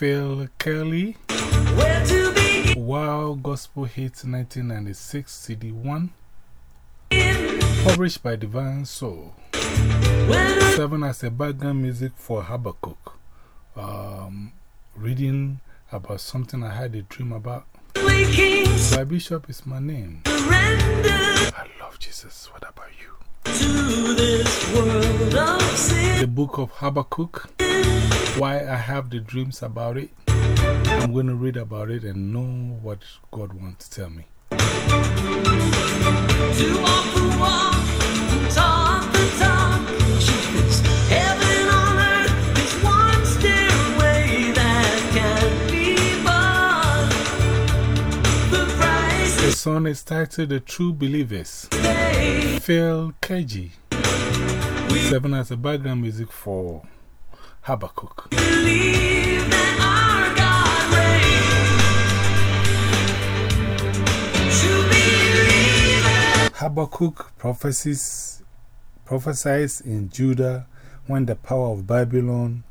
Phil Kelly. Wow Gospel Hits 1996 CD 1. Published by Divine Soul. 7 as a background music for Habakkuk. Um, reading about something I had a dream about. My Bishop is my name. I love Jesus. What about you? The book of Habakkuk. Why I have the dreams about it. I'm going to read about it and know what God wants to tell me. The song is titled The True Believers. Phil Keaggy. Seven as a background music for Habakkuk. Habakkuk prophecies, prophesies in Judah when the power of Babylon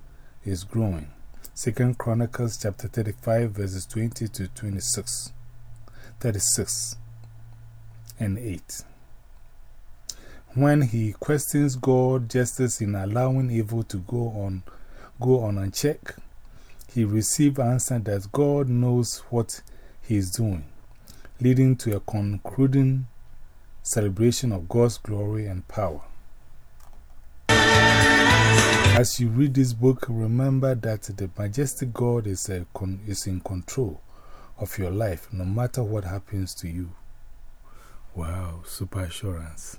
is growing. Second Chronicles chapter 35 verses 20 to 26. 36 and 8. When he questions God's justice in allowing evil to go on, go on and check, he receives answer that God knows what he is doing, leading to a concluding celebration of God's glory and power. As you read this book, remember that the majestic God is, uh, a is in control of your life, no matter what happens to you. Wow, super assurance.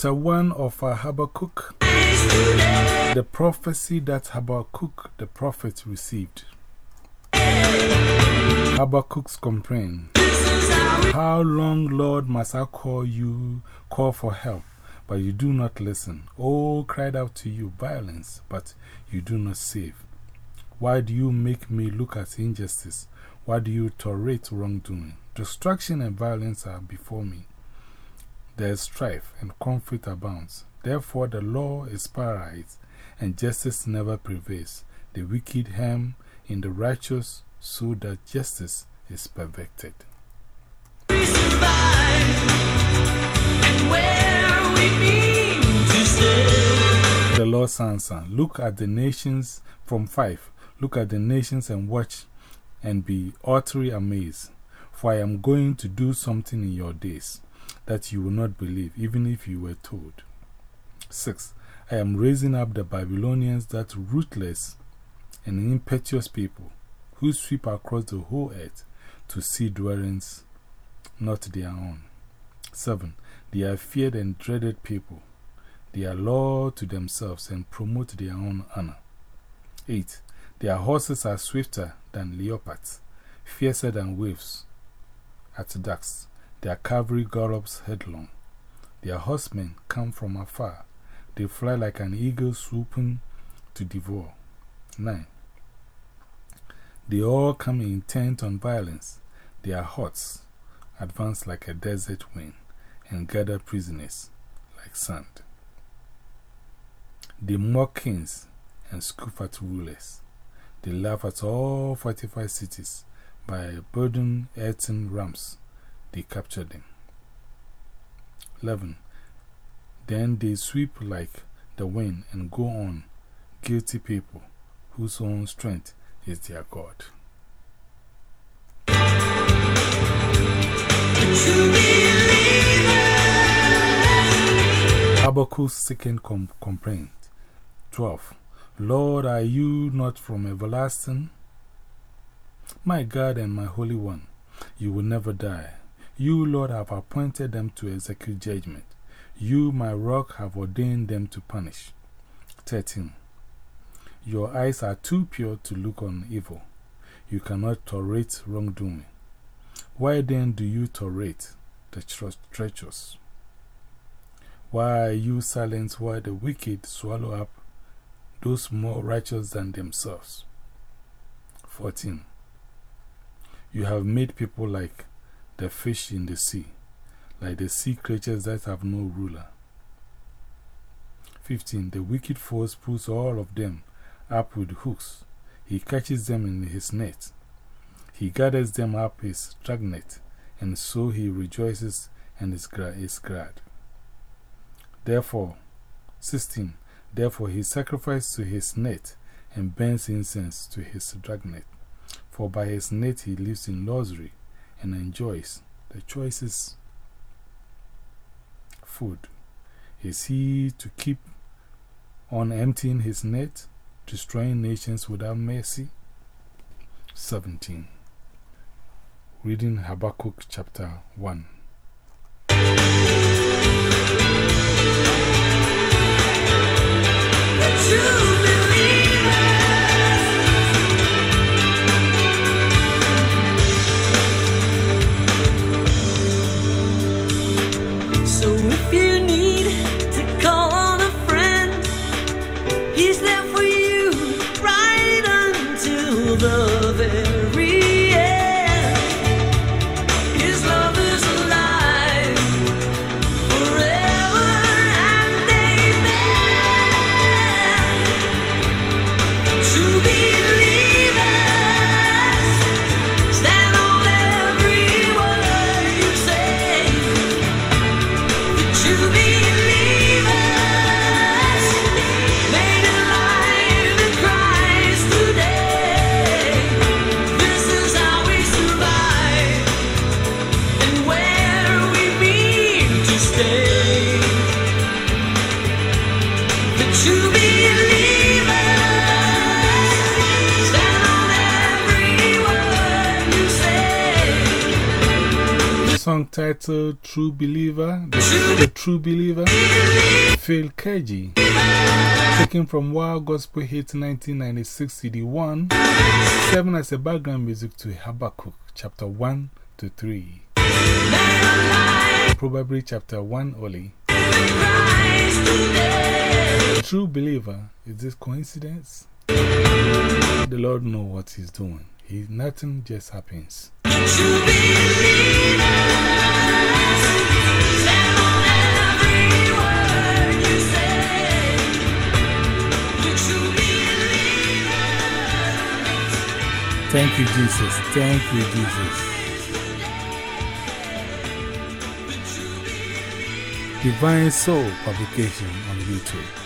Chapter 1 of uh, Habakkuk The prophecy that Habakkuk the prophet received. Habakkuk's complaint. How long, Lord, must I call you, call for help, but you do not listen? Oh, cried out to you, violence, but you do not save. Why do you make me look at injustice? Why do you tolerate wrongdoing? Destruction and violence are before me. There is strife and conflict abounds. Therefore, the law is paralyzed and justice never prevails. The wicked harm in the righteous so that justice is perfected. The Lord answer Look at the nations from five. Look at the nations and watch and be utterly amazed. For I am going to do something in your days that you will not believe, even if you were told. 6. I am raising up the Babylonians, that ruthless and impetuous people who sweep across the whole earth to see dwellings not their own. 7. They are feared and dreaded people. They are law to themselves and promote their own honor. 8. Their horses are swifter than leopards, fiercer than waves at ducks. Their cavalry gallops headlong. Their horsemen come from afar. They fly like an eagle swooping to devour. 9. They all come intent on violence. Their hordes advance like a desert wind and gather prisoners like sand. They mock kings and scoff at rulers. They laugh at all fortified cities by building earthen rams. They capture them. 11. Then they sweep like the wind and go on, guilty people whose own strength is their God. Habakkuk's second com complaint. 12. Lord, are you not from everlasting? My God and my Holy One, you will never die. You, Lord, have appointed them to execute judgment. You, my rock, have ordained them to punish. 13. Your eyes are too pure to look on evil. You cannot tolerate wrongdoing. Why then do you tolerate the treacherous? Why are you silent while the wicked swallow up those more righteous than themselves? 14. You have made people like the fish in the sea, like the sea creatures that have no ruler. 15. The wicked foes pulls all of them up with hooks. He catches them in his net. He gathers them up his dragnet, and so he rejoices and is, is glad. Therefore, 16. Therefore he sacrifices to his net and burns incense to his dragnet. For by his net he lives in luxury and enjoys the choicest food. Is he to keep on emptying his net, destroying nations without mercy? 17. Reading Habakkuk chapter 1. Song titled True Believer, the, the True Believer, Phil Keaggy, taken from Wild Gospel Hit 1996 CD 1, serving as a background music to Habakkuk, chapter 1 to 3. Probably chapter 1 only. True Believer, is this coincidence? The Lord knows what He's doing. He, nothing just happens. Thank you, Jesus. Thank you, Jesus. Divine Soul Publication on YouTube.